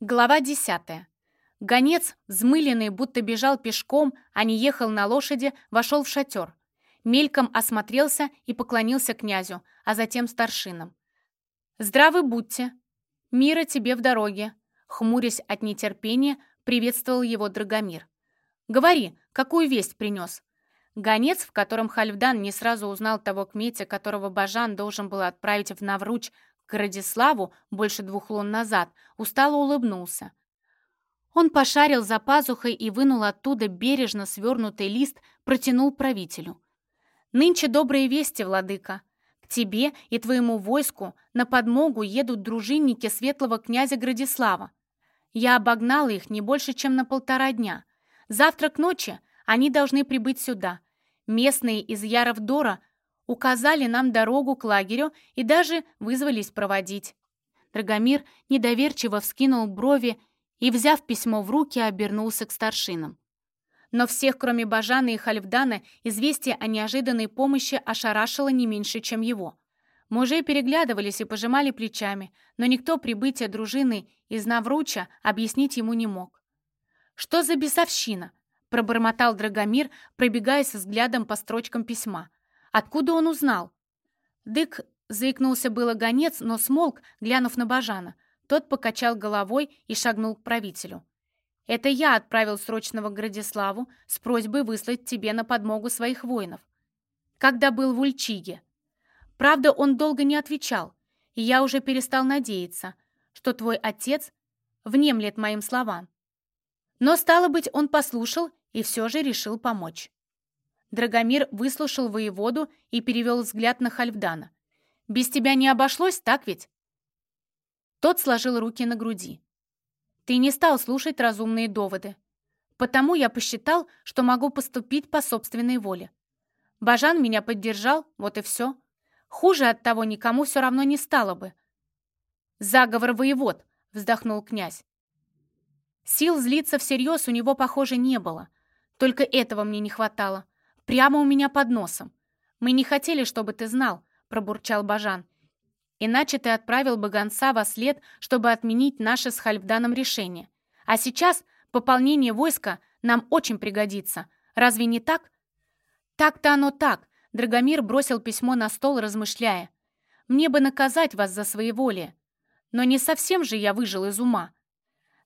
Глава десятая. Гонец, взмыленный, будто бежал пешком, а не ехал на лошади, вошел в шатер. Мельком осмотрелся и поклонился князю, а затем старшинам. «Здравы будьте! Мира тебе в дороге!» Хмурясь от нетерпения, приветствовал его Драгомир. «Говори, какую весть принес?» Гонец, в котором Хальфдан не сразу узнал того кметя, которого Бажан должен был отправить в Навруч к Радиславу больше двух лун назад, устало улыбнулся. Он пошарил за пазухой и вынул оттуда бережно свернутый лист, протянул правителю. «Нынче добрые вести, владыка. К тебе и твоему войску на подмогу едут дружинники светлого князя Градислава. Я обогнал их не больше, чем на полтора дня. Завтра к ночи они должны прибыть сюда. Местные из Яровдора указали нам дорогу к лагерю и даже вызвались проводить. Драгомир недоверчиво вскинул брови и, взяв письмо в руки, обернулся к старшинам. Но всех, кроме Бажана и Хальфдана, известие о неожиданной помощи ошарашило не меньше, чем его. Мужи переглядывались и пожимали плечами, но никто прибытие дружины из Навруча объяснить ему не мог. «Что за бесовщина?» — пробормотал Драгомир, пробегаясь взглядом по строчкам письма. Откуда он узнал? Дык заикнулся было гонец, но смолк, глянув на Бажана. Тот покачал головой и шагнул к правителю. «Это я отправил срочного Градиславу с просьбой выслать тебе на подмогу своих воинов. Когда был в Ульчиге. Правда, он долго не отвечал, и я уже перестал надеяться, что твой отец внемлет моим словам. Но, стало быть, он послушал и все же решил помочь. Драгомир выслушал воеводу и перевел взгляд на Хальфдана. «Без тебя не обошлось, так ведь?» Тот сложил руки на груди. «Ты не стал слушать разумные доводы. Потому я посчитал, что могу поступить по собственной воле. Бажан меня поддержал, вот и все. Хуже от того никому все равно не стало бы». «Заговор воевод», — вздохнул князь. Сил злиться всерьез у него, похоже, не было. Только этого мне не хватало. Прямо у меня под носом. Мы не хотели, чтобы ты знал, пробурчал Бажан. Иначе ты отправил бы гонца во след, чтобы отменить наше с Хальфданом решение. А сейчас пополнение войска нам очень пригодится. Разве не так? Так-то оно так. Драгомир бросил письмо на стол, размышляя. Мне бы наказать вас за своеволие. Но не совсем же я выжил из ума.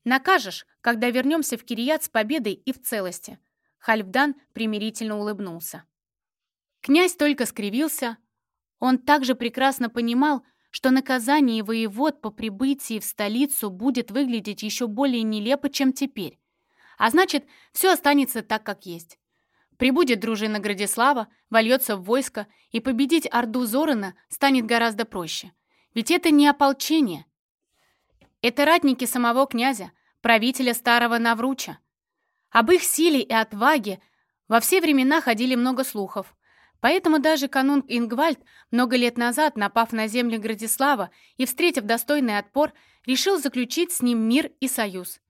Накажешь, когда вернемся в Кирият с победой и в целости. Хальфдан примирительно улыбнулся. Князь только скривился. Он также прекрасно понимал, что наказание воевод по прибытии в столицу будет выглядеть еще более нелепо, чем теперь. А значит, все останется так, как есть. Прибудет дружина Градислава, вольется в войско, и победить Орду Зорана станет гораздо проще. Ведь это не ополчение. Это ратники самого князя, правителя старого Навруча. Об их силе и отваге во все времена ходили много слухов. Поэтому даже канун Ингвальд, много лет назад напав на земли Градислава и встретив достойный отпор, решил заключить с ним мир и союз.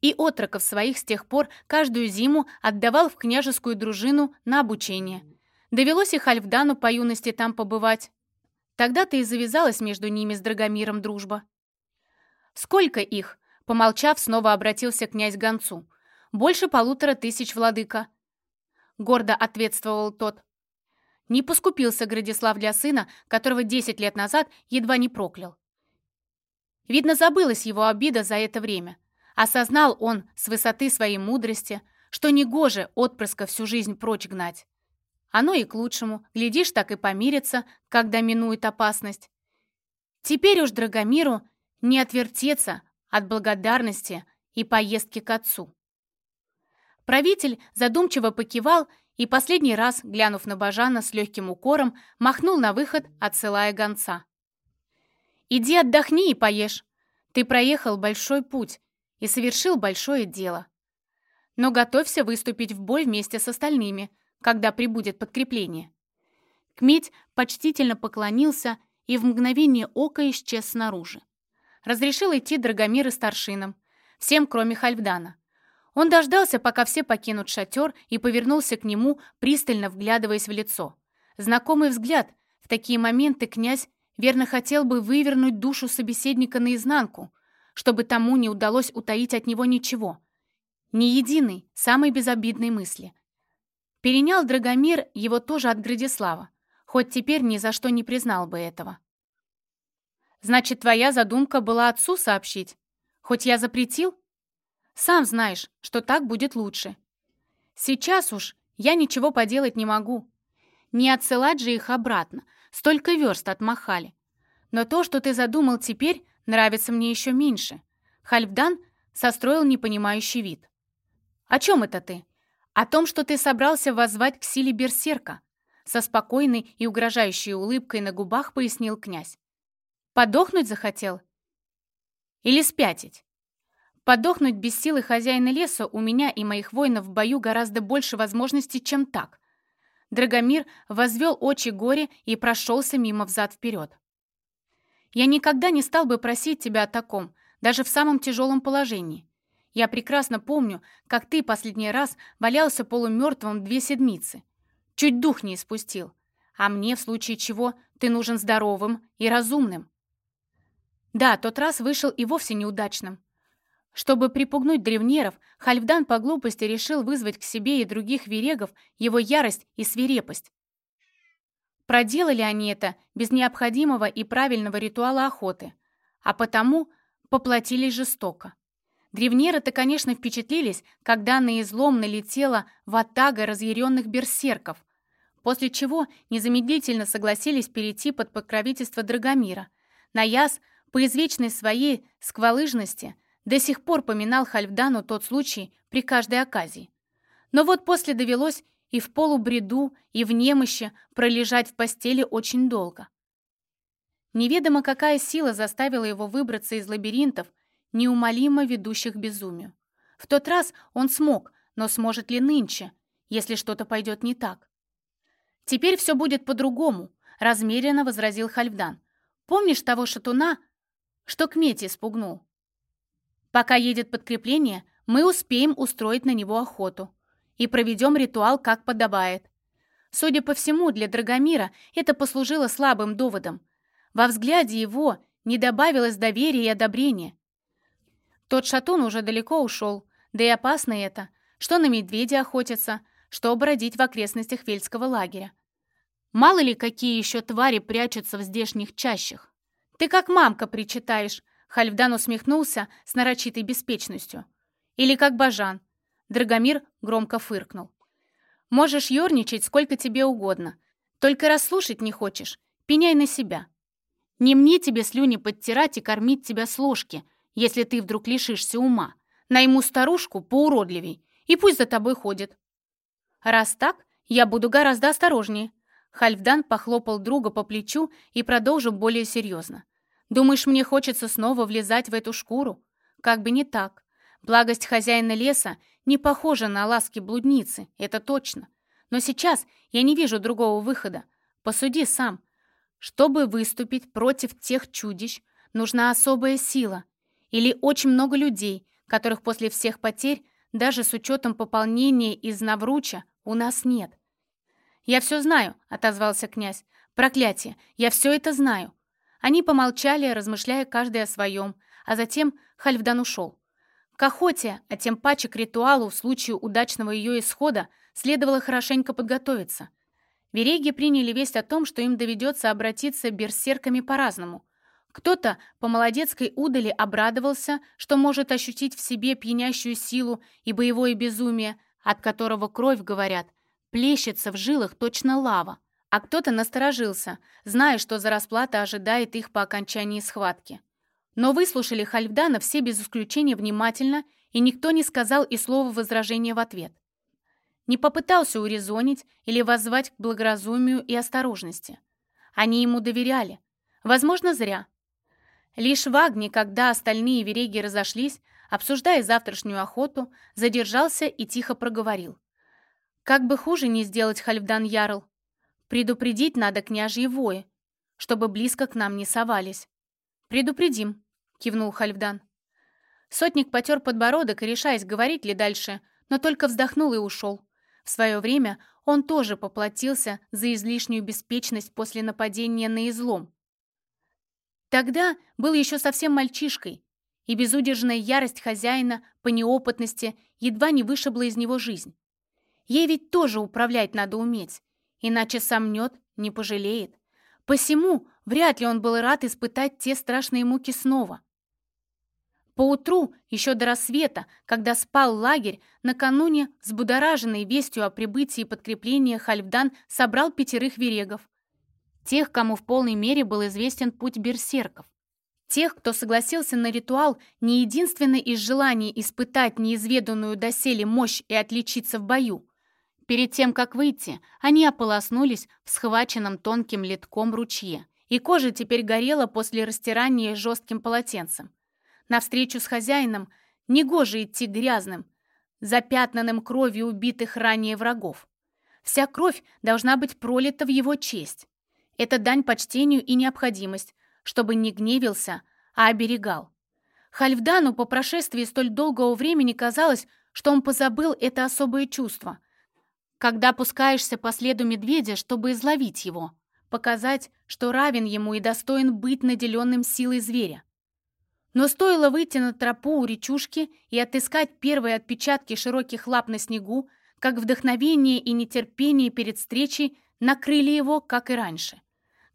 И отроков своих с тех пор каждую зиму отдавал в княжескую дружину на обучение. Довелось и Хальфдану по юности там побывать. Тогда-то и завязалась между ними с Драгомиром дружба. «Сколько их?» — помолчав, снова обратился князь к гонцу — больше полутора тысяч, владыка!» Гордо ответствовал тот. Не поскупился Градислав для сына, которого десять лет назад едва не проклял. Видно, забылась его обида за это время. Осознал он с высоты своей мудрости, что негоже отпрыска всю жизнь прочь гнать. Оно и к лучшему, глядишь, так и помирится, когда минует опасность. Теперь уж Драгомиру не отвертеться от благодарности и поездки к отцу. Правитель задумчиво покивал и последний раз, глянув на Бажана с легким укором, махнул на выход, отсылая гонца. «Иди отдохни и поешь. Ты проехал большой путь и совершил большое дело. Но готовься выступить в бой вместе с остальными, когда прибудет подкрепление». Кметь почтительно поклонился и в мгновение ока исчез снаружи. Разрешил идти Драгомир и старшинам, всем, кроме Хальфдана. Он дождался, пока все покинут шатер, и повернулся к нему, пристально вглядываясь в лицо. Знакомый взгляд. В такие моменты князь верно хотел бы вывернуть душу собеседника наизнанку. чтобы тому не удалось утаить от него ничего. Ни единой, самой безобидной мысли. Перенял Драгомир его тоже от Градислава, хоть теперь ни за что не признал бы этого. «Значит, твоя задумка была отцу сообщить? Хоть я запретил?» «Сам знаешь, что так будет лучше. Сейчас уж я ничего поделать не могу. Не отсылать же их обратно, столько верст отмахали. Но то, что ты задумал теперь, нравится мне еще меньше». Хальфдан состроил непонимающий вид. «О чем это ты?» «О том, что ты собрался воззвать к силе берсерка», со спокойной и угрожающей улыбкой на губах пояснил князь. «Подохнуть захотел? Или спятить?» «Подохнуть без силы хозяина леса у меня и моих воинов в бою гораздо больше возможностей, чем так». Драгомир возвел очи горе и прошелся мимо взад-вперед. «Я никогда не стал бы просить тебя о таком, даже в самом тяжелом положении. Я прекрасно помню, как ты последний раз валялся полумертвым две седмицы. Чуть дух не испустил. А мне, в случае чего, ты нужен здоровым и разумным. Да, тот раз вышел и вовсе неудачным. Чтобы припугнуть древнеров, Хальфдан по глупости решил вызвать к себе и других верегов его ярость и свирепость. Проделали они это без необходимого и правильного ритуала охоты, а потому поплатились жестоко. Древнеры-то, конечно, впечатлились, когда на излом налетела ватага разъяренных берсерков, после чего незамедлительно согласились перейти под покровительство Драгомира. Наяс, по извечной своей сквалыжности, до сих пор поминал Хальфдану тот случай при каждой оказии. Но вот после довелось и в полубреду, и в немощи пролежать в постели очень долго. Неведомо какая сила заставила его выбраться из лабиринтов, неумолимо ведущих безумию. В тот раз он смог, но сможет ли нынче, если что-то пойдет не так? «Теперь все будет по-другому», — размеренно возразил Хальфдан. «Помнишь того шатуна, что к мете спугнул? Пока едет подкрепление, мы успеем устроить на него охоту и проведем ритуал, как подобает. Судя по всему, для Драгомира это послужило слабым доводом. Во взгляде его не добавилось доверия и одобрения. Тот шатун уже далеко ушел, да и опасно это, что на медведя охотятся, что бродить в окрестностях Вельского лагеря. Мало ли, какие еще твари прячутся в здешних чащах. Ты как мамка причитаешь, Хальфдан усмехнулся с нарочитой беспечностью. Или как Бажан. Драгомир громко фыркнул. Можешь ерничать сколько тебе угодно. Только расслушать не хочешь. Пеняй на себя. Не мне тебе слюни подтирать и кормить тебя с ложки, если ты вдруг лишишься ума. Найму старушку поуродливей, и пусть за тобой ходит. Раз так, я буду гораздо осторожнее. Хальфдан похлопал друга по плечу и продолжил более серьезно. Думаешь, мне хочется снова влезать в эту шкуру? Как бы не так. Благость хозяина леса не похожа на ласки блудницы, это точно. Но сейчас я не вижу другого выхода. Посуди сам. Чтобы выступить против тех чудищ, нужна особая сила, или очень много людей, которых после всех потерь, даже с учетом пополнения из Навруча, у нас нет. «Я все знаю», — отозвался князь. «Проклятие! Я все это знаю!» Они помолчали, размышляя каждый о своем, а затем Хальфдан ушел. К охоте, а тем паче к ритуалу в случае удачного ее исхода, следовало хорошенько подготовиться. Вереги приняли весть о том, что им доведется обратиться берсерками по-разному. Кто-то по молодецкой удали обрадовался, что может ощутить в себе пьянящую силу и боевое безумие, от которого кровь, говорят, плещется в жилах точно лава. А кто-то насторожился, зная, что за расплата ожидает их по окончании схватки. Но выслушали Хальфдана все без исключения внимательно, и никто не сказал и слова возражения в ответ. Не попытался урезонить или воззвать к благоразумию и осторожности. Они ему доверяли. Возможно, зря. Лишь Вагни, когда остальные вереги разошлись, обсуждая завтрашнюю охоту, задержался и тихо проговорил. «Как бы хуже не сделать, Хальфдан Ярл. Предупредить надо княжьи вои, чтобы близко к нам не совались». «Предупредим», — кивнул Хальфдан. Сотник потер подбородок, решаясь, говорить ли дальше, но только вздохнул и ушел. В свое время он тоже поплатился за излишнюю беспечность после нападения на излом. Тогда был еще совсем мальчишкой, и безудержная ярость хозяина по неопытности едва не вышибла из него жизнь. Ей ведь тоже управлять надо уметь, иначе сомнет, не пожалеет. Посему вряд ли он был рад испытать те страшные муки снова. Поутру, еще до рассвета, когда спал лагерь, накануне, взбудораженный вестью о прибытии подкрепления, Хальфдан собрал пятерых верегов. Тех, кому в полной мере был известен путь берсерков. Тех, кто согласился на ритуал не единственно из желания испытать неизведанную доселе мощь и отличиться в бою. Перед тем, как выйти, они ополоснулись в схваченном тонким литком ручье, и кожа теперь горела после растирания жестким полотенцем. На встречу с хозяином негоже идти грязным, запятнанным кровью убитых ранее врагов. Вся кровь должна быть пролита в его честь. Это дань почтению и необходимость, чтобы не гневился, а оберегал. Хальфдану по прошествии столь долгого времени казалось, что он позабыл это особое чувство. Когда пускаешься по следу медведя, чтобы изловить его, показать, что равен ему и достоин быть наделенным силой зверя. Но стоило выйти на тропу у речушки и отыскать первые отпечатки широких лап на снегу, как вдохновение и нетерпение перед встречей накрыли его, как и раньше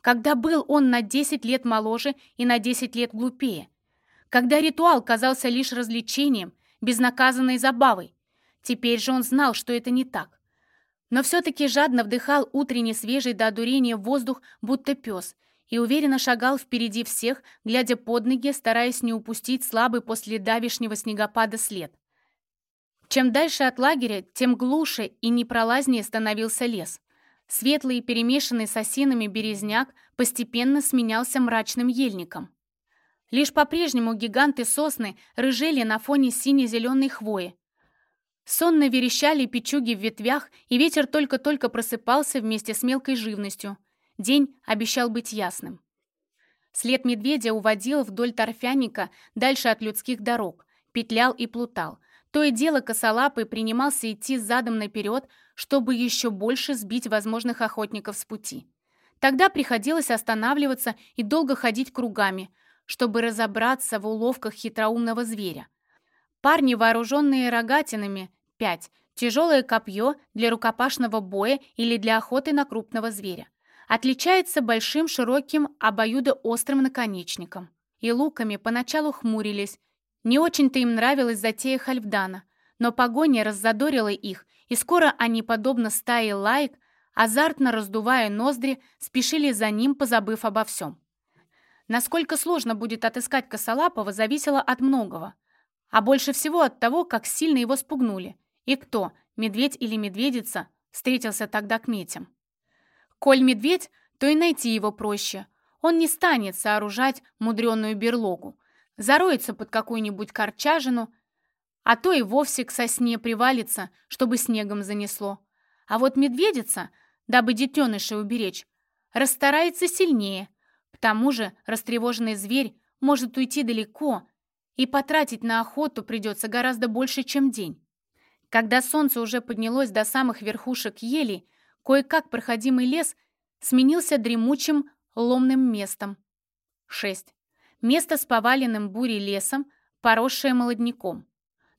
когда был он на 10 лет моложе и на 10 лет глупее, когда ритуал казался лишь развлечением, безнаказанной забавой. Теперь же он знал, что это не так. Но все-таки жадно вдыхал утренний свежий до одурения воздух, будто пес, и уверенно шагал впереди всех, глядя под ноги, стараясь не упустить слабый после давишнего снегопада след. Чем дальше от лагеря, тем глуше и непролазнее становился лес. Светлый, перемешанный с осинами березняк постепенно сменялся мрачным ельником. Лишь по-прежнему гиганты сосны рыжели на фоне сине-зеленой хвои. Сонно верещали печуги в ветвях, и ветер только-только просыпался вместе с мелкой живностью. День обещал быть ясным. След медведя уводил вдоль торфяника дальше от людских дорог, петлял и плутал. То и дело косолапый принимался идти задом наперед, чтобы еще больше сбить возможных охотников с пути. Тогда приходилось останавливаться и долго ходить кругами, чтобы разобраться в уловках хитроумного зверя. Парни, вооруженные рогатинами, пять, тяжелое копье для рукопашного боя или для охоты на крупного зверя. Отличается большим широким обоюдоострым наконечником. И луками поначалу хмурились. Не очень-то им нравилась затея Хальфдана, но погоня раззадорила их, и скоро они, подобно стае лайк, азартно раздувая ноздри, спешили за ним, позабыв обо всем. Насколько сложно будет отыскать Косолапова, зависело от многого. А больше всего от того, как сильно его спугнули. И кто, медведь или медведица, встретился тогда к метям. Коль медведь, то и найти его проще. Он не станет сооружать мудреную берлогу. Зароется под какую-нибудь корчажину – а то и вовсе к сосне привалится, чтобы снегом занесло. А вот медведица, дабы детенышей уберечь, расстарается сильнее. К тому же растревоженный зверь может уйти далеко, и потратить на охоту придется гораздо больше, чем день. Когда солнце уже поднялось до самых верхушек ели, кое-как проходимый лес сменился дремучим ломным местом. 6. Место с поваленным бурей лесом, поросшее молодняком.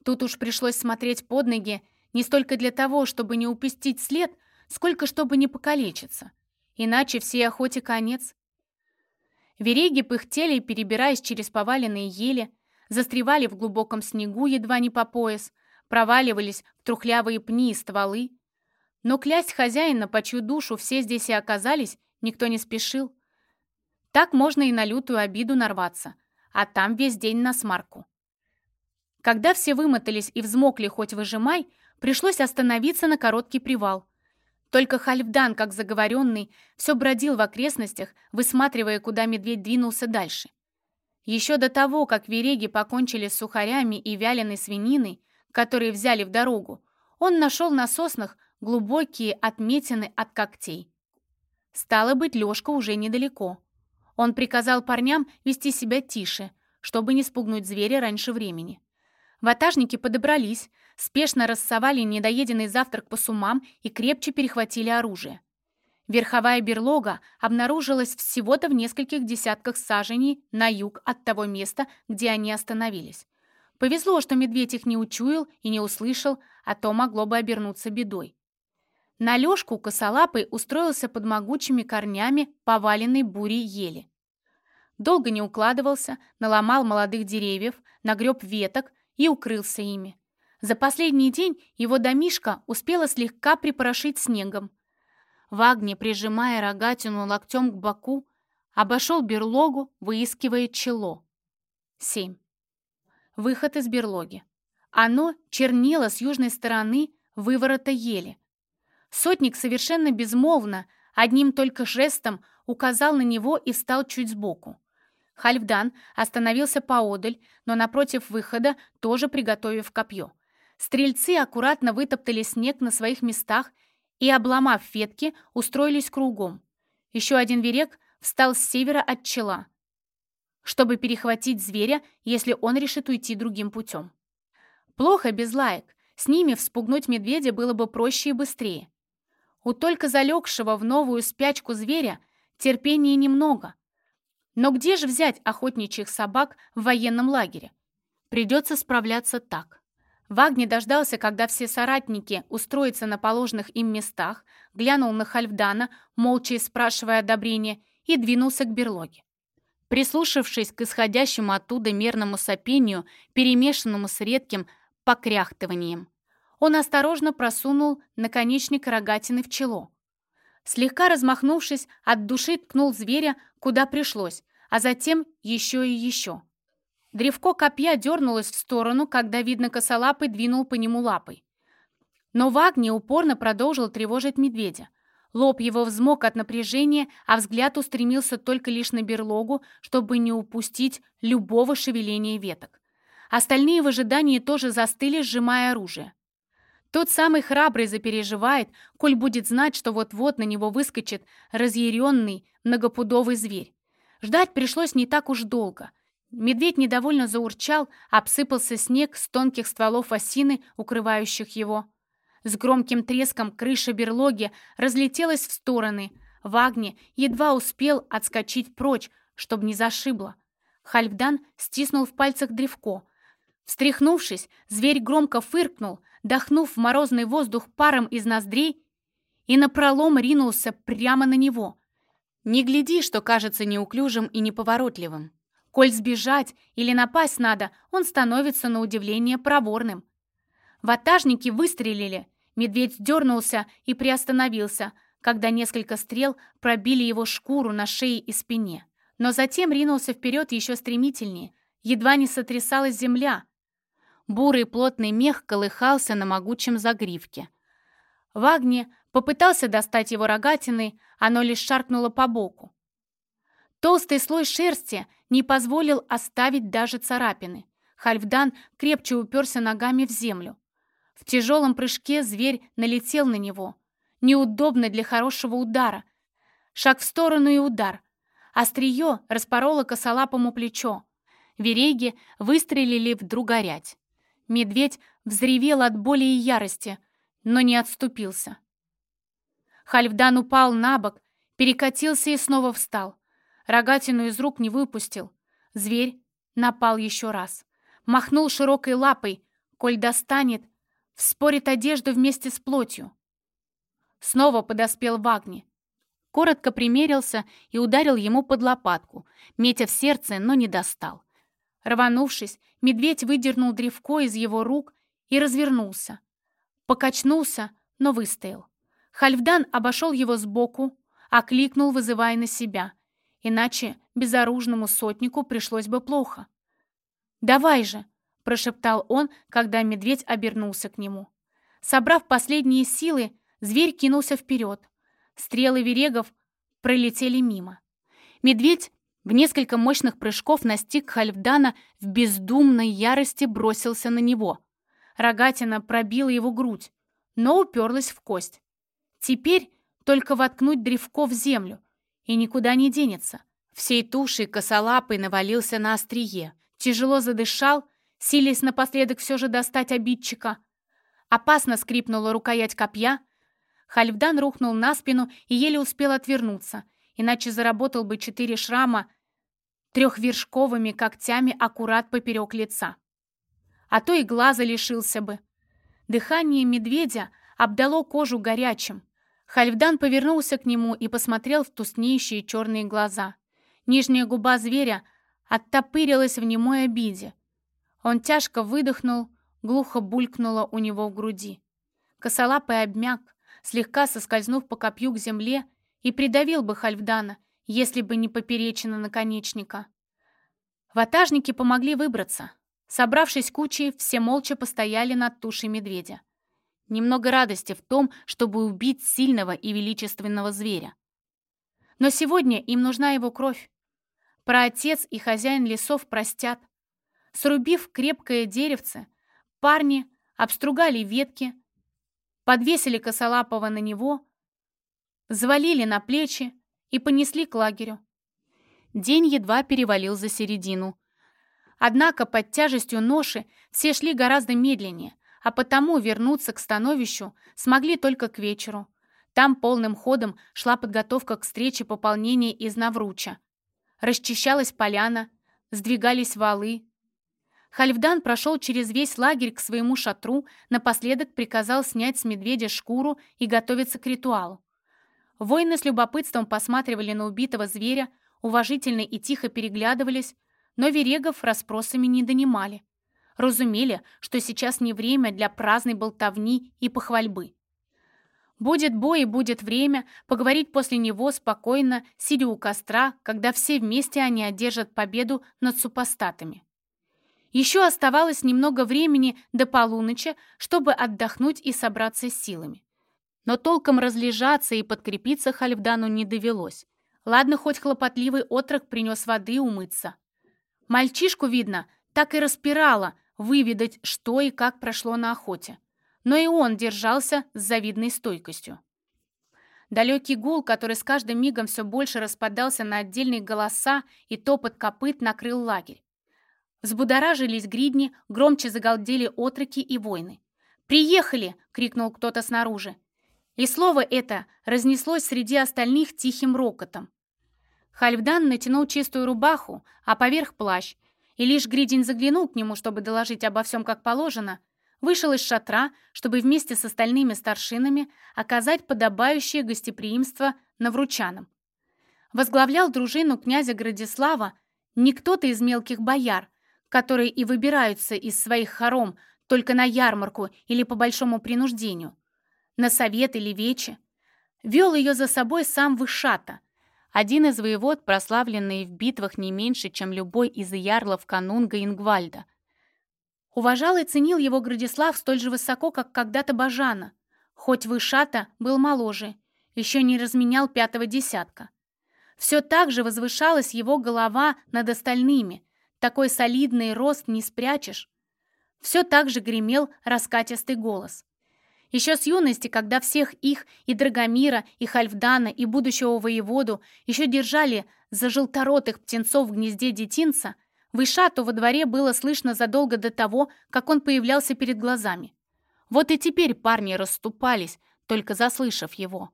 Тут уж пришлось смотреть под ноги не столько для того, чтобы не упустить след, сколько чтобы не покалечиться. Иначе всей охоте конец. Вереги пыхтели, перебираясь через поваленные ели, застревали в глубоком снегу едва не по пояс, проваливались в трухлявые пни и стволы. Но клясть хозяина, по чью душу все здесь и оказались, никто не спешил. Так можно и на лютую обиду нарваться, а там весь день на смарку. Когда все вымотались и взмокли хоть выжимай, пришлось остановиться на короткий привал. Только Хальфдан, как заговоренный, все бродил в окрестностях, высматривая, куда медведь двинулся дальше. Еще до того, как вереги покончили с сухарями и вяленой свининой, которые взяли в дорогу, он нашел на соснах глубокие отметины от когтей. Стало быть, Лешка уже недалеко. Он приказал парням вести себя тише, чтобы не спугнуть зверя раньше времени. Ватажники подобрались, спешно рассовали недоеденный завтрак по сумам и крепче перехватили оружие. Верховая берлога обнаружилась всего-то в нескольких десятках саженей на юг от того места, где они остановились. Повезло, что медведь их не учуял и не услышал, а то могло бы обернуться бедой. На лёжку косолапый устроился под могучими корнями поваленной бурей ели. Долго не укладывался, наломал молодых деревьев, нагреб веток и укрылся ими. За последний день его домишка успела слегка припорошить снегом. Вагни, прижимая рогатину локтем к боку, обошел берлогу, выискивая чело. 7. Выход из берлоги. Оно чернело с южной стороны выворота ели. Сотник совершенно безмолвно, одним только жестом указал на него и встал чуть сбоку. Хальфдан остановился поодаль, но напротив выхода, тоже приготовив копье. Стрельцы аккуратно вытоптали снег на своих местах и, обломав ветки, устроились кругом. Еще один верек встал с севера от чела, чтобы перехватить зверя, если он решит уйти другим путем. Плохо без лаек, с ними вспугнуть медведя было бы проще и быстрее. У только залегшего в новую спячку зверя терпения немного — но где же взять охотничьих собак в военном лагере? Придется справляться так. Вагни дождался, когда все соратники устроятся на положенных им местах, глянул на Хальфдана, молча спрашивая одобрения, и двинулся к берлоге. Прислушавшись к исходящему оттуда мерному сопению, перемешанному с редким покряхтыванием, он осторожно просунул наконечник рогатины в чело. Слегка размахнувшись, от души ткнул зверя, куда пришлось, а затем еще и еще. Древко копья дернулось в сторону, когда, видно, косолапый двинул по нему лапой. Но Вагни упорно продолжил тревожить медведя. Лоб его взмок от напряжения, а взгляд устремился только лишь на берлогу, чтобы не упустить любого шевеления веток. Остальные в ожидании тоже застыли, сжимая оружие. Тот самый храбрый запереживает, коль будет знать, что вот-вот на него выскочит разъяренный многопудовый зверь. Ждать пришлось не так уж долго. Медведь недовольно заурчал, обсыпался снег с тонких стволов осины, укрывающих его. С громким треском крыша берлоги разлетелась в стороны. Вагни едва успел отскочить прочь, чтобы не зашибло. Хальфдан стиснул в пальцах древко. Встряхнувшись, зверь громко фыркнул, дохнув в морозный воздух паром из ноздрей, и напролом ринулся прямо на него. Не гляди, что кажется неуклюжим и неповоротливым. Коль сбежать или напасть надо, он становится на удивление проворным. Ватажники выстрелили. Медведь дернулся и приостановился, когда несколько стрел пробили его шкуру на шее и спине. Но затем ринулся вперед еще стремительнее. Едва не сотрясалась земля, Бурый плотный мех колыхался на могучем загривке. Вагни попытался достать его рогатиной, оно лишь шаркнуло по боку. Толстый слой шерсти не позволил оставить даже царапины. Хальфдан крепче уперся ногами в землю. В тяжелом прыжке зверь налетел на него. Неудобно для хорошего удара. Шаг в сторону и удар. Острие распороло косолапому плечо. Вереги выстрелили в другорять. Медведь взревел от боли и ярости, но не отступился. Хальфдан упал на бок, перекатился и снова встал. Рогатину из рук не выпустил. Зверь напал еще раз. Махнул широкой лапой, коль достанет, вспорит одежду вместе с плотью. Снова подоспел Вагни. Коротко примерился и ударил ему под лопатку, метя в сердце, но не достал. Рванувшись, медведь выдернул древко из его рук и развернулся. Покачнулся, но выстоял. Хальфдан обошел его сбоку, окликнул, вызывая на себя. Иначе безоружному сотнику пришлось бы плохо. «Давай же!» — прошептал он, когда медведь обернулся к нему. Собрав последние силы, зверь кинулся вперед. Стрелы верегов пролетели мимо. Медведь в несколько мощных прыжков настиг Хальфдана, в бездумной ярости бросился на него. Рогатина пробила его грудь, но уперлась в кость. Теперь только воткнуть древко в землю, и никуда не денется. Всей тушей косолапый навалился на острие, тяжело задышал, силясь напоследок все же достать обидчика. Опасно скрипнула рукоять копья. Хальфдан рухнул на спину и еле успел отвернуться, иначе заработал бы четыре шрама трехвершковыми когтями аккурат поперек лица. А то и глаза лишился бы. Дыхание медведя обдало кожу горячим. Хальфдан повернулся к нему и посмотрел в тускнеющие черные глаза. Нижняя губа зверя оттопырилась в немой обиде. Он тяжко выдохнул, глухо булькнуло у него в груди. Косолапый обмяк, слегка соскользнув по копью к земле, и придавил бы Хальфдана, если бы не поперечина наконечника. Ватажники помогли выбраться. Собравшись кучей, все молча постояли над тушей медведя. Немного радости в том, чтобы убить сильного и величественного зверя. Но сегодня им нужна его кровь. Проотец и хозяин лесов простят. Срубив крепкое деревце, парни обстругали ветки, подвесили косолапого на него, завалили на плечи и понесли к лагерю. День едва перевалил за середину. Однако под тяжестью ноши все шли гораздо медленнее, а потому вернуться к становищу смогли только к вечеру. Там полным ходом шла подготовка к встрече пополнения из Навруча. Расчищалась поляна, сдвигались валы. Хальфдан прошел через весь лагерь к своему шатру, напоследок приказал снять с медведя шкуру и готовиться к ритуалу. Воины с любопытством посматривали на убитого зверя, уважительно и тихо переглядывались, но Верегов расспросами не донимали. Разумели, что сейчас не время для праздной болтовни и похвальбы. Будет бой и будет время поговорить после него спокойно, сидя у костра, когда все вместе они одержат победу над супостатами. Еще оставалось немного времени до полуночи, чтобы отдохнуть и собраться с силами. Но толком разлежаться и подкрепиться Хальфдану не довелось. Ладно, хоть хлопотливый отрок принес воды умыться. Мальчишку, видно, так и распирало выведать, что и как прошло на охоте но и он держался с завидной стойкостью. Далекий гул, который с каждым мигом все больше распадался на отдельные голоса и топот копыт, накрыл лагерь. Взбудоражились гридни, громче загалдели отроки и воины. «Приехали!» — крикнул кто-то снаружи. И слово это разнеслось среди остальных тихим рокотом. Хальфдан натянул чистую рубаху, а поверх плащ, и лишь Гридень заглянул к нему, чтобы доложить обо всем как положено, вышел из шатра, чтобы вместе с остальными старшинами оказать подобающее гостеприимство навручанам. Возглавлял дружину князя Градислава не кто-то из мелких бояр, которые и выбираются из своих хором только на ярмарку или по большому принуждению, на совет или вече. Вел ее за собой сам Вышата, один из воевод, прославленный в битвах не меньше, чем любой из ярлов канунга Ингвальда – Уважал и ценил его Градислав столь же высоко, как когда-то Бажана, хоть Вышата был моложе, еще не разменял пятого десятка. Все так же возвышалась его голова над остальными, такой солидный рост не спрячешь. Все так же гремел раскатистый голос. Еще с юности, когда всех их, и Драгомира, и Хальфдана, и будущего воеводу еще держали за желторотых птенцов в гнезде детинца, Вышату во дворе было слышно задолго до того, как он появлялся перед глазами. Вот и теперь парни расступались, только заслышав его.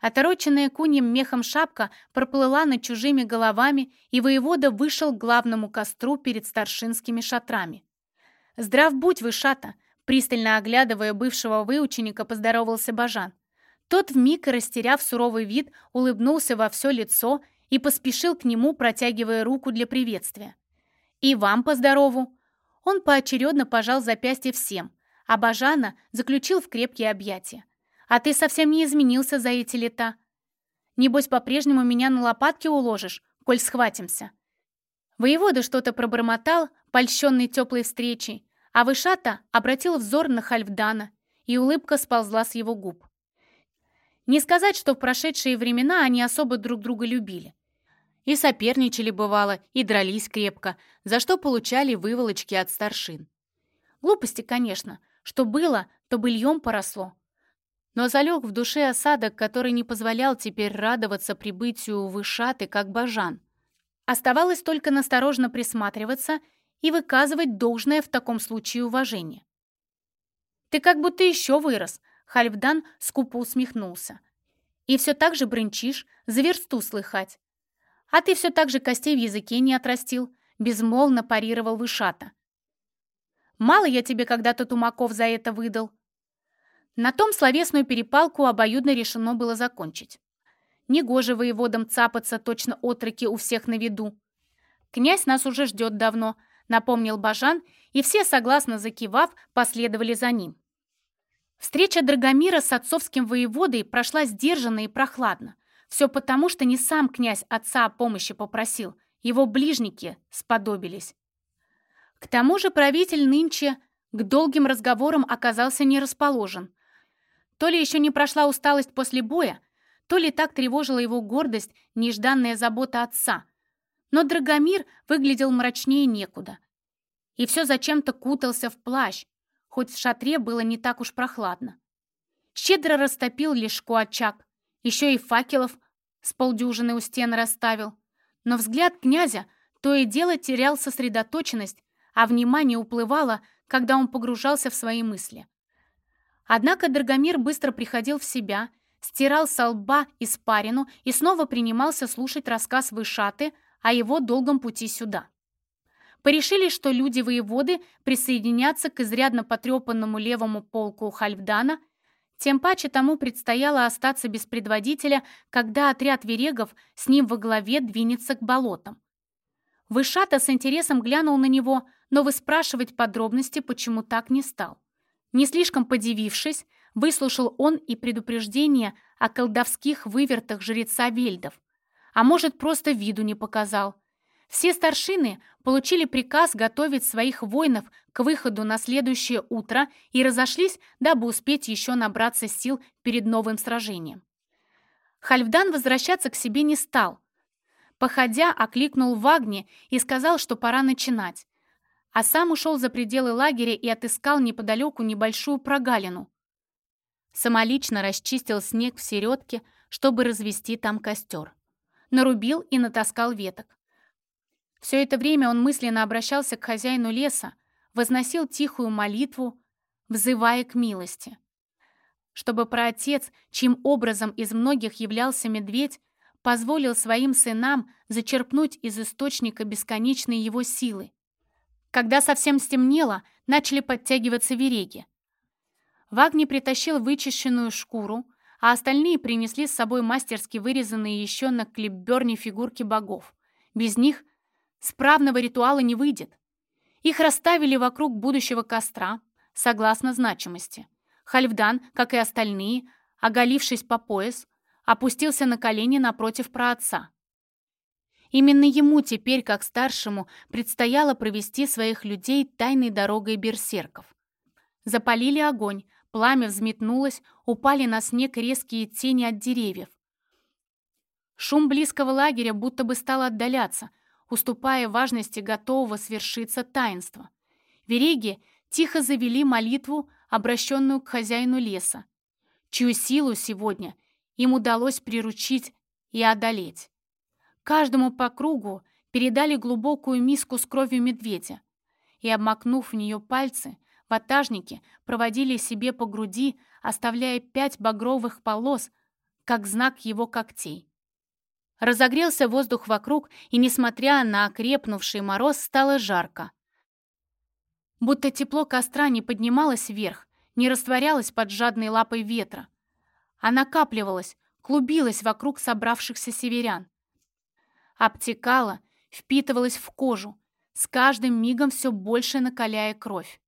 Отороченная куньем мехом шапка проплыла над чужими головами, и воевода вышел к главному костру перед старшинскими шатрами. «Здрав будь, Вышата!» Пристально оглядывая бывшего выученика, поздоровался Бажан. Тот, вмиг растеряв суровый вид, улыбнулся во все лицо и поспешил к нему, протягивая руку для приветствия. «И вам поздорову!» Он поочередно пожал запястье всем, а Бажана заключил в крепкие объятия. «А ты совсем не изменился за эти лета. Небось, по-прежнему меня на лопатки уложишь, коль схватимся». Воевода что-то пробормотал, польщенный теплой встречей, а Вышата обратил взор на Хальфдана, и улыбка сползла с его губ. Не сказать, что в прошедшие времена они особо друг друга любили. И соперничали бывало, и дрались крепко, за что получали выволочки от старшин. Глупости, конечно. Что было, то быльем поросло. Но залег в душе осадок, который не позволял теперь радоваться прибытию вышаты, как бажан. Оставалось только насторожно присматриваться и выказывать должное в таком случае уважение. «Ты как будто еще вырос», Хальфдан скупо усмехнулся. «И все так же брынчишь, за версту слыхать. А ты все так же костей в языке не отрастил», безмолвно парировал Вышата. «Мало я тебе когда-то тумаков за это выдал». На том словесную перепалку обоюдно решено было закончить. Негоже воеводам цапаться точно отроки у всех на виду. «Князь нас уже ждет давно», — напомнил Бажан, и все, согласно закивав, последовали за ним. Встреча Драгомира с отцовским воеводой прошла сдержанно и прохладно. Все потому, что не сам князь отца о помощи попросил, его ближники сподобились. К тому же правитель нынче к долгим разговорам оказался не расположен. То ли еще не прошла усталость после боя, то ли так тревожила его гордость нежданная забота отца. Но Драгомир выглядел мрачнее некуда. И все зачем-то кутался в плащ, хоть в шатре было не так уж прохладно. Щедро растопил лишку очаг, еще и факелов с полдюжины у стен расставил. Но взгляд князя то и дело терял сосредоточенность, а внимание уплывало, когда он погружался в свои мысли. Однако Драгомир быстро приходил в себя стирал со лба испарину и снова принимался слушать рассказ Вышаты о его долгом пути сюда. Порешили, что люди-воеводы присоединятся к изрядно потрепанному левому полку Хальфдана, тем паче тому предстояло остаться без предводителя, когда отряд верегов с ним во главе двинется к болотам. Вышата с интересом глянул на него, но выспрашивать подробности почему так не стал. Не слишком подивившись, Выслушал он и предупреждение о колдовских вывертах жреца Вельдов. А может, просто виду не показал. Все старшины получили приказ готовить своих воинов к выходу на следующее утро и разошлись, дабы успеть еще набраться сил перед новым сражением. Хальфдан возвращаться к себе не стал. Походя, окликнул Вагни и сказал, что пора начинать. А сам ушел за пределы лагеря и отыскал неподалеку небольшую прогалину. Самолично расчистил снег в середке, чтобы развести там костер. Нарубил и натаскал веток. Все это время он мысленно обращался к хозяину леса, возносил тихую молитву, взывая к милости. Чтобы праотец, чьим образом из многих являлся медведь, позволил своим сынам зачерпнуть из источника бесконечной его силы. Когда совсем стемнело, начали подтягиваться вереги. Вагни притащил вычищенную шкуру, а остальные принесли с собой мастерски вырезанные еще на клипберне фигурки богов. Без них справного ритуала не выйдет. Их расставили вокруг будущего костра, согласно значимости. Хальфдан, как и остальные, оголившись по пояс, опустился на колени напротив праотца. Именно ему теперь, как старшему, предстояло провести своих людей тайной дорогой берсерков. Запалили огонь, Пламя взметнулось, упали на снег резкие тени от деревьев. Шум близкого лагеря будто бы стал отдаляться, уступая важности готового свершиться таинства. Вереги тихо завели молитву, обращенную к хозяину леса, чью силу сегодня им удалось приручить и одолеть. Каждому по кругу передали глубокую миску с кровью медведя, и, обмакнув в нее пальцы, Ватажники проводили себе по груди, оставляя пять багровых полос, как знак его когтей. Разогрелся воздух вокруг, и, несмотря на окрепнувший мороз, стало жарко. Будто тепло костра не поднималось вверх, не растворялось под жадной лапой ветра, а накапливалось, клубилось вокруг собравшихся северян. Обтекало, впитывалось в кожу, с каждым мигом все больше накаляя кровь.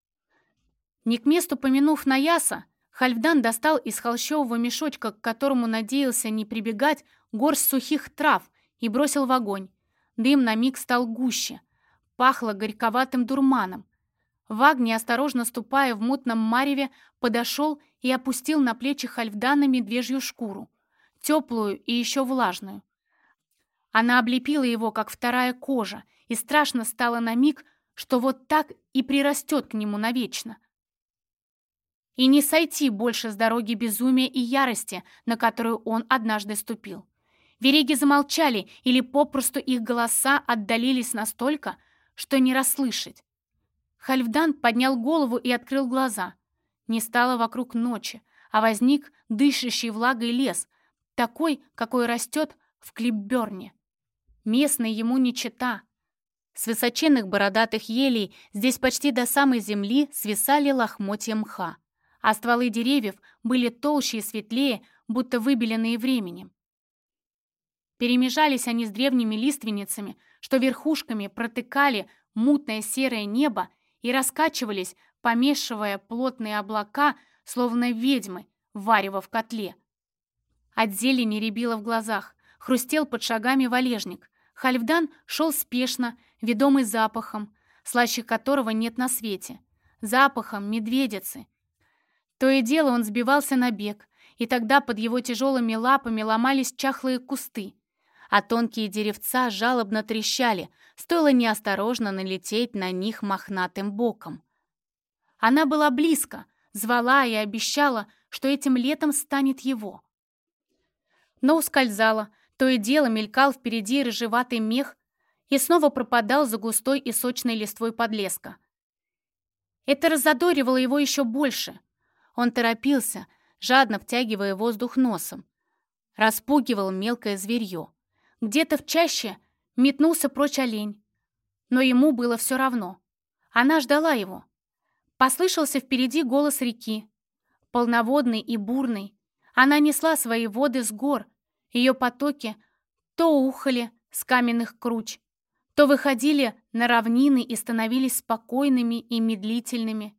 Не к месту помянув Наяса, Хальфдан достал из холщового мешочка, к которому надеялся не прибегать, горсть сухих трав и бросил в огонь. Дым на миг стал гуще. Пахло горьковатым дурманом. Вагни, осторожно ступая в мутном мареве, подошел и опустил на плечи Хальфдана медвежью шкуру, теплую и еще влажную. Она облепила его, как вторая кожа, и страшно стало на миг, что вот так и прирастет к нему навечно и не сойти больше с дороги безумия и ярости, на которую он однажды ступил. Вереги замолчали или попросту их голоса отдалились настолько, что не расслышать. Хальфдан поднял голову и открыл глаза. Не стало вокруг ночи, а возник дышащий влагой лес, такой, какой растет в Клипберне. Местный ему не чета. С высоченных бородатых елей здесь почти до самой земли свисали лохмотья мха, а стволы деревьев были толще и светлее, будто выбеленные временем. Перемежались они с древними лиственницами, что верхушками протыкали мутное серое небо и раскачивались, помешивая плотные облака, словно ведьмы, варево в котле. От зелени рябило в глазах, хрустел под шагами валежник. Хальфдан шел спешно, ведомый запахом, слаще которого нет на свете. Запахом медведицы. То и дело он сбивался на бег, и тогда под его тяжелыми лапами ломались чахлые кусты, а тонкие деревца жалобно трещали, стоило неосторожно налететь на них мохнатым боком. Она была близко, звала и обещала, что этим летом станет его. Но ускользала, то и дело мелькал впереди рыжеватый мех и снова пропадал за густой и сочной листвой подлеска. Это разодоривало его еще больше. Он торопился, жадно втягивая воздух носом. Распугивал мелкое зверье. Где-то в чаще метнулся прочь олень. Но ему было все равно. Она ждала его. Послышался впереди голос реки. Полноводный и бурный. Она несла свои воды с гор. Ее потоки то ухали с каменных круч, то выходили на равнины и становились спокойными и медлительными.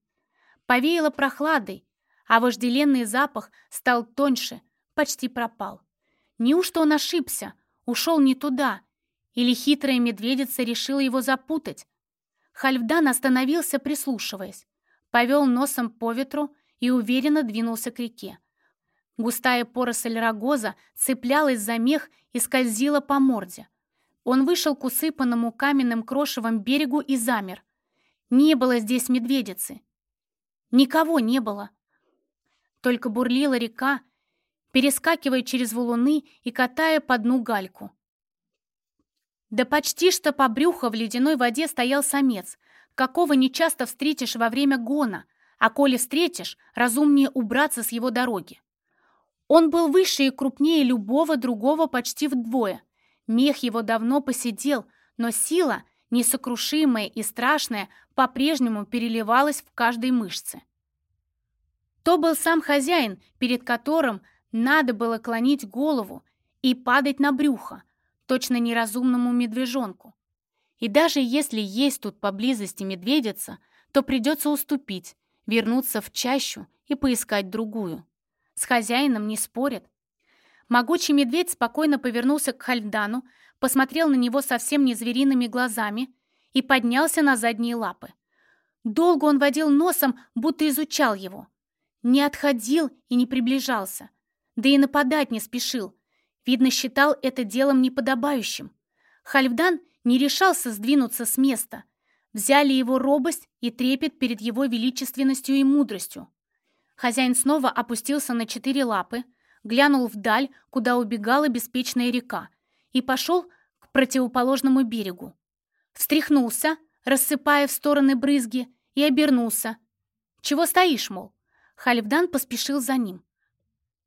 Повеяло прохладой, а вожделенный запах стал тоньше, почти пропал. Неужто он ошибся, ушел не туда, или хитрая медведица решила его запутать? Хальфдан остановился, прислушиваясь, повел носом по ветру и уверенно двинулся к реке. Густая поросль рогоза цеплялась за мех и скользила по морде. Он вышел к усыпанному каменным крошевом берегу и замер. Не было здесь медведицы. Никого не было. Только бурлила река, перескакивая через валуны и катая по дну гальку. Да почти что по брюху в ледяной воде стоял самец, какого не часто встретишь во время гона, а коли встретишь, разумнее убраться с его дороги. Он был выше и крупнее любого другого почти вдвое. Мех его давно посидел, но сила, несокрушимая и страшная, по-прежнему переливалась в каждой мышце. То был сам хозяин, перед которым надо было клонить голову и падать на брюхо, точно неразумному медвежонку. И даже если есть тут поблизости медведица, то придется уступить, вернуться в чащу и поискать другую. С хозяином не спорят. Могучий медведь спокойно повернулся к Хальфдану, посмотрел на него совсем не звериными глазами и поднялся на задние лапы. Долго он водил носом, будто изучал его. Не отходил и не приближался — да и нападать не спешил. Видно, считал это делом неподобающим. Хальфдан не решался сдвинуться с места. Взяли его робость и трепет перед его величественностью и мудростью. Хозяин снова опустился на четыре лапы, глянул вдаль, куда убегала беспечная река, и пошел к противоположному берегу. Встряхнулся, рассыпая в стороны брызги, и обернулся. «Чего стоишь, мол?» Хальфдан поспешил за ним.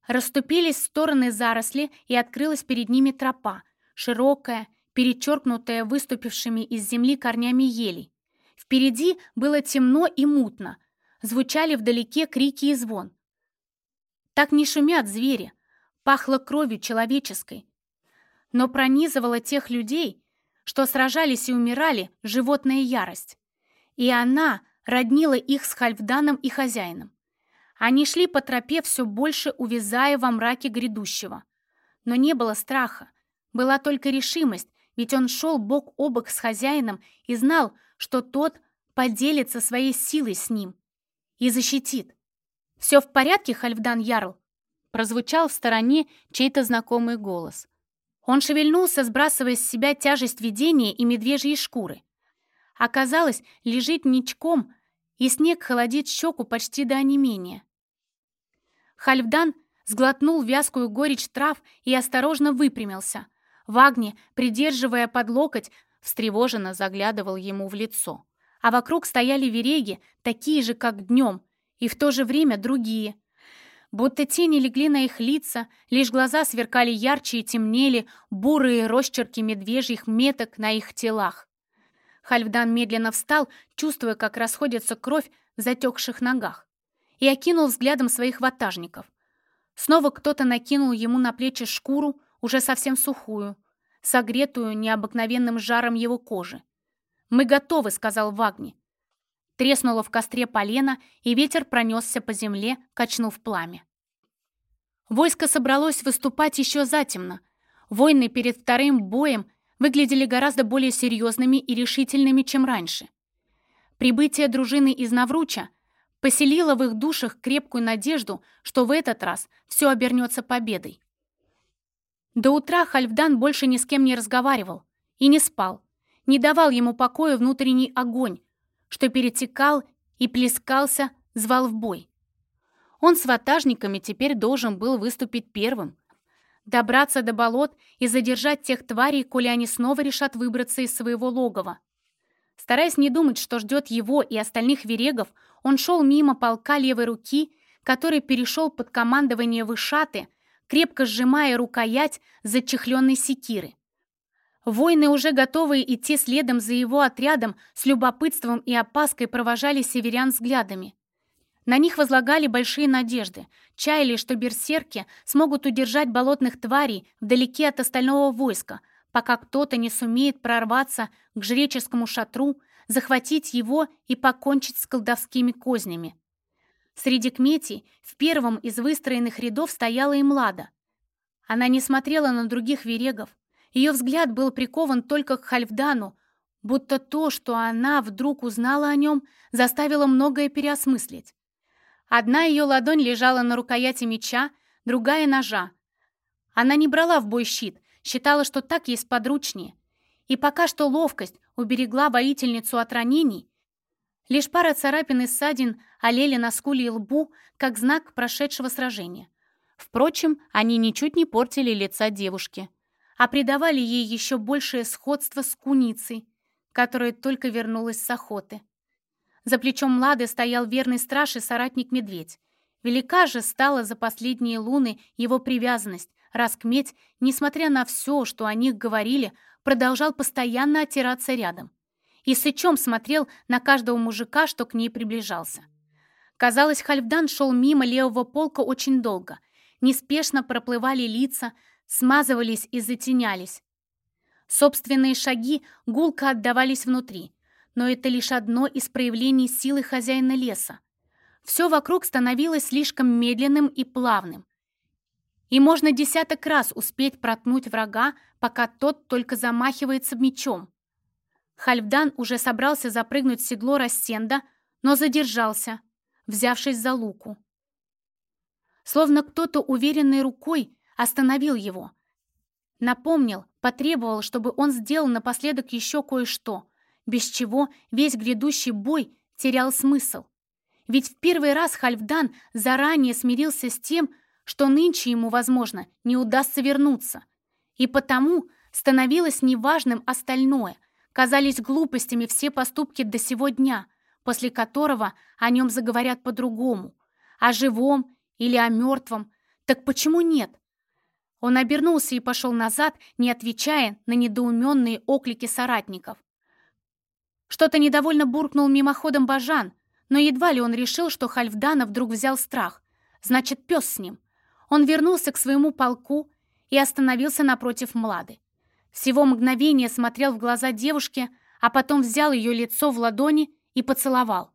Расступились в стороны заросли, и открылась перед ними тропа, широкая, перечеркнутая выступившими из земли корнями елей. Впереди было темно и мутно, звучали вдалеке крики и звон. Так не шумят звери, пахло кровью человеческой. Но пронизывала тех людей, что сражались и умирали, животная ярость. И она роднила их с Хальфданом и хозяином. Они шли по тропе все больше, увязая во мраке грядущего. Но не было страха. Была только решимость, ведь он шел бок о бок с хозяином и знал, что тот поделится своей силой с ним и защитит. «Все в порядке, Хальфдан Ярл?» Прозвучал в стороне чей-то знакомый голос. Он шевельнулся, сбрасывая с себя тяжесть видения и медвежьей шкуры. Оказалось, лежит ничком, и снег холодит щеку почти до онемения. Хальфдан сглотнул вязкую горечь трав и осторожно выпрямился. Вагни, придерживая под локоть, встревоженно заглядывал ему в лицо. А вокруг стояли вереги, такие же, как днем, и в то же время другие. Будто тени легли на их лица, лишь глаза сверкали ярче и темнели, бурые росчерки медвежьих меток на их телах. Хальфдан медленно встал, чувствуя, как расходится кровь в затекших ногах, и окинул взглядом своих ватажников. Снова кто-то накинул ему на плечи шкуру, уже совсем сухую, согретую необыкновенным жаром его кожи. «Мы готовы», — сказал Вагни. Треснуло в костре полено, и ветер пронесся по земле, качнув пламя. Войско собралось выступать еще затемно. Войны перед вторым боем выглядели гораздо более серьезными и решительными, чем раньше. Прибытие дружины из Навруча поселило в их душах крепкую надежду, что в этот раз все обернется победой. До утра Хальфдан больше ни с кем не разговаривал и не спал, не давал ему покоя внутренний огонь, что перетекал и плескался, звал в бой. Он с ватажниками теперь должен был выступить первым, добраться до болот и задержать тех тварей, коли они снова решат выбраться из своего логова. Стараясь не думать, что ждет его и остальных верегов, он шел мимо полка левой руки, который перешел под командование Вышаты, крепко сжимая рукоять зачехленной секиры. Воины, уже готовые идти следом за его отрядом, с любопытством и опаской провожали северян взглядами. На них возлагали большие надежды, чаяли, что берсерки смогут удержать болотных тварей вдалеке от остального войска, пока кто-то не сумеет прорваться к жреческому шатру, захватить его и покончить с колдовскими кознями. Среди кметей в первом из выстроенных рядов стояла и Млада. Она не смотрела на других верегов, ее взгляд был прикован только к Хальфдану, будто то, что она вдруг узнала о нем, заставило многое переосмыслить. Одна ее ладонь лежала на рукояти меча, другая — ножа. Она не брала в бой щит, считала, что так ей сподручнее. И пока что ловкость уберегла воительницу от ранений, лишь пара царапин и ссадин олели на скуле и лбу, как знак прошедшего сражения. Впрочем, они ничуть не портили лица девушки а придавали ей еще большее сходство с куницей, которая только вернулась с охоты. За плечом Млады стоял верный страж и соратник-медведь. Велика же стала за последние луны его привязанность, раз Кметь, несмотря на все, что о них говорили, продолжал постоянно отираться рядом. И сычом смотрел на каждого мужика, что к ней приближался. Казалось, Хальфдан шел мимо левого полка очень долго. Неспешно проплывали лица, смазывались и затенялись. Собственные шаги гулко отдавались внутри, но это лишь одно из проявлений силы хозяина леса. Все вокруг становилось слишком медленным и плавным. И можно десяток раз успеть проткнуть врага, пока тот только замахивается мечом. Хальфдан уже собрался запрыгнуть в седло Рассенда, но задержался, взявшись за луку. Словно кто-то уверенной рукой остановил его. Напомнил, потребовал, чтобы он сделал напоследок еще кое-что, без чего весь грядущий бой терял смысл. Ведь в первый раз Хальфдан заранее смирился с тем, что нынче ему, возможно, не удастся вернуться. И потому становилось неважным остальное, казались глупостями все поступки до сего дня, после которого о нем заговорят по-другому, о живом или о мертвом. Так почему нет? Он обернулся и пошел назад, не отвечая на недоуменные оклики соратников. Что-то недовольно буркнул мимоходом Бажан, но едва ли он решил, что Хальфдана вдруг взял страх. Значит, пес с ним. Он вернулся к своему полку и остановился напротив Млады. Всего мгновение смотрел в глаза девушки, а потом взял ее лицо в ладони и поцеловал.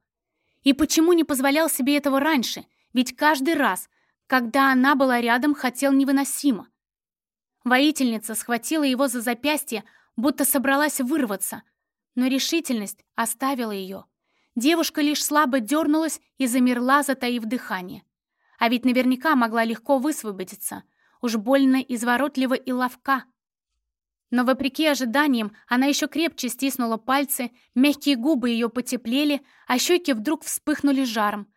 И почему не позволял себе этого раньше? Ведь каждый раз, когда она была рядом, хотел невыносимо. Воительница схватила его за запястье, будто собралась вырваться, но решительность оставила ее. Девушка лишь слабо дернулась и замерла, затаив дыхание. А ведь наверняка могла легко высвободиться. Уж больно изворотлива и ловка. Но вопреки ожиданиям она еще крепче стиснула пальцы, мягкие губы ее потеплели, а щеки вдруг вспыхнули жаром.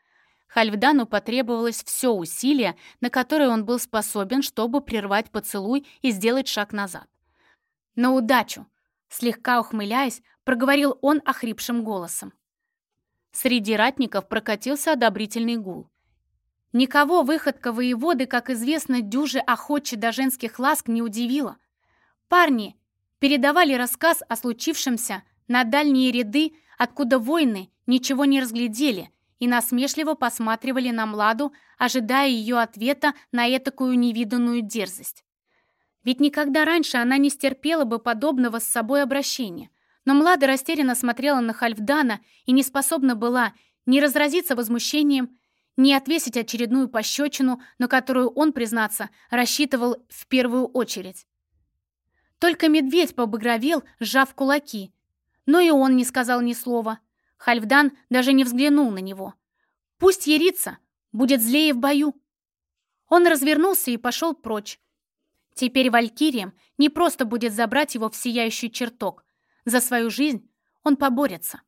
Хальфдану потребовалось все усилие, на которое он был способен, чтобы прервать поцелуй и сделать шаг назад. «На удачу!» — слегка ухмыляясь, проговорил он охрипшим голосом. Среди ратников прокатился одобрительный гул. Никого выходка воеводы, как известно, дюже охоче до женских ласк не удивила. Парни передавали рассказ о случившемся на дальние ряды, откуда воины ничего не разглядели и насмешливо посматривали на Младу, ожидая ее ответа на этакую невиданную дерзость. Ведь никогда раньше она не стерпела бы подобного с собой обращения. Но Млада растерянно смотрела на Хальфдана и не способна была ни разразиться возмущением, ни отвесить очередную пощечину, на которую он, признаться, рассчитывал в первую очередь. Только медведь побагровел, сжав кулаки. Но и он не сказал ни слова. Хальфдан даже не взглянул на него. Пусть ерится, будет злее в бою. Он развернулся и пошел прочь. Теперь Валькириям не просто будет забрать его в сияющий чертог. За свою жизнь он поборется.